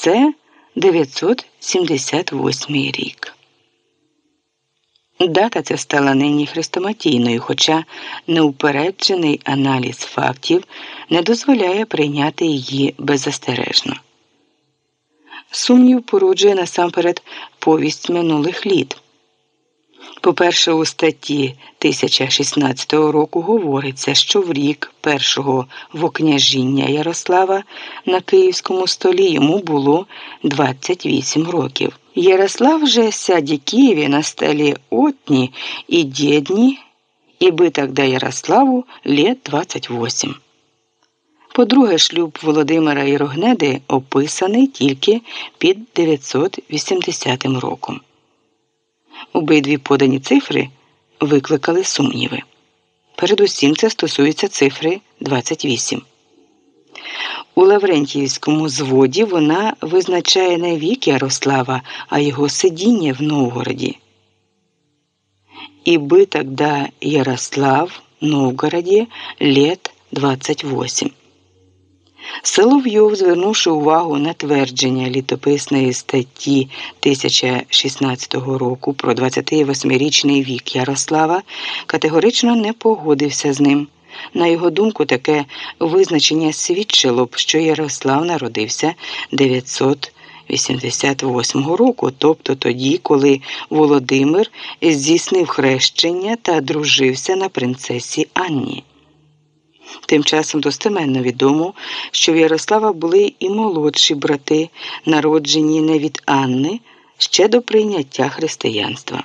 Це 978 рік. Дата ця стала нині хрестоматійною, хоча неупереджений аналіз фактів не дозволяє прийняти її беззастережно. Сумнів породжує насамперед повість минулих літ. По-перше, у статті 1016 року говориться, що в рік першого вокняжіння Ярослава на Київському столі йому було 28 років. Ярослав же сяді Києві на столі отні і дєдні, і би тогда Ярославу лет 28. По-друге, шлюб Володимира і Рогнеди описаний тільки під 980 роком. Обидві подані цифри викликали сумніви. Передусім це стосується цифри 28. У Лаврентіївському зводі вона визначає не вік Ярослава, а його сидіння в Новгороді. Би тогда Ярослав Новгороді лет 28. Соловйов, звернувши увагу на твердження літописної статті 1016 року про 28-річний вік Ярослава, категорично не погодився з ним. На його думку, таке визначення свідчило б, що Ярослав народився 988 року, тобто тоді, коли Володимир здійснив хрещення та дружився на принцесі Анні. Тим часом достеменно відомо, що в Ярослава були і молодші брати, народжені не від Анни ще до прийняття християнства.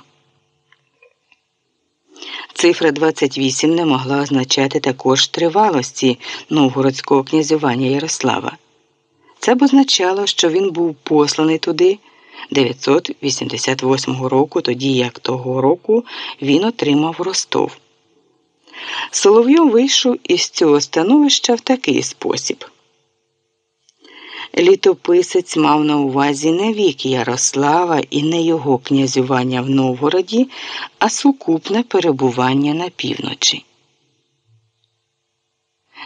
Цифра 28 не могла означати також тривалості новгородського князювання Ярослава. Це б означало, що він був посланий туди 988 року, тоді як того року він отримав Ростов. Соловйов вийшов із цього становища в такий спосіб. Літописець мав на увазі не вік Ярослава і не його князювання в Новгороді, а сукупне перебування на півночі.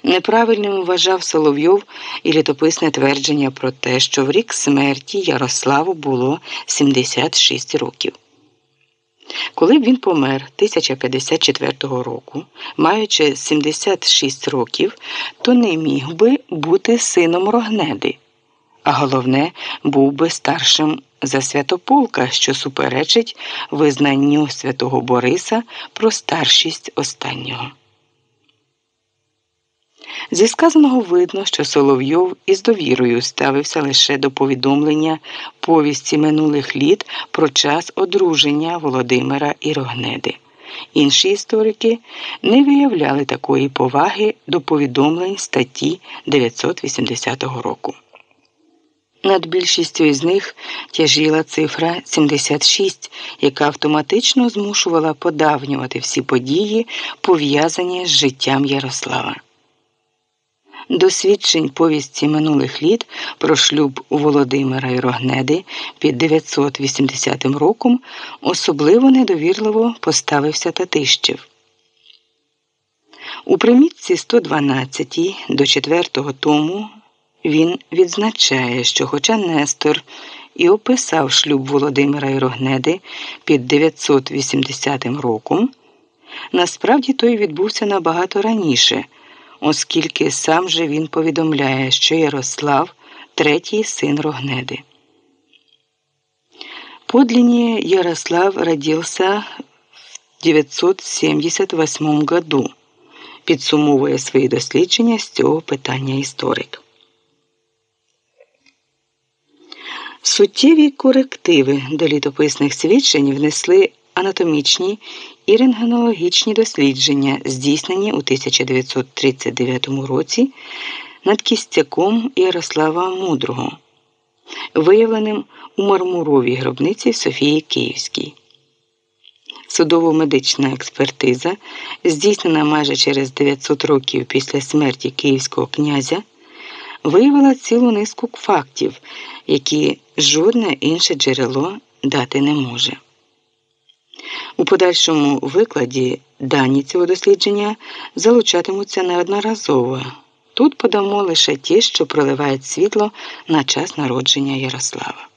Неправильним вважав Соловйов і літописне твердження про те, що в рік смерті Ярославу було 76 років. Коли б він помер 1054 року, маючи 76 років, то не міг би бути сином Рогнеди, а головне, був би старшим за святополка, що суперечить визнанню святого Бориса про старшість останнього. Зі сказаного видно, що Соловйов із довірою ставився лише до повідомлення повісті минулих літ про час одруження Володимира і Рогнеди. Інші історики не виявляли такої поваги до повідомлень статті 980 року. Над більшістю із них тяжіла цифра 76, яка автоматично змушувала подавнювати всі події, пов'язані з життям Ярослава. Досвідчень повісті минулих літ про шлюб Володимира і Рогнеди під 980 роком особливо недовірливо поставився Татищев. У примітці 112 до 4 тому він відзначає, що, хоча Нестор і описав шлюб Володимира і Рогнеди під 980 роком, насправді той відбувся набагато раніше оскільки сам же він повідомляє, що Ярослав третій син Рогнеди. Подлиннее Ярослав родился в 978 году. Підсумовує свої дослідження з цього питання історик. Суттєві корективи до літописних свідчень внесли анатомічні і рентгенологічні дослідження, здійснені у 1939 році над кістяком Ярослава Мудрого, виявленим у мармуровій гробниці Софії Київській. Судово-медична експертиза, здійснена майже через 900 років після смерті київського князя, виявила цілу низку фактів, які жодне інше джерело дати не може. У подальшому викладі дані цього дослідження залучатимуться неодноразово. Тут подамо лише ті, що проливають світло на час народження Ярослава.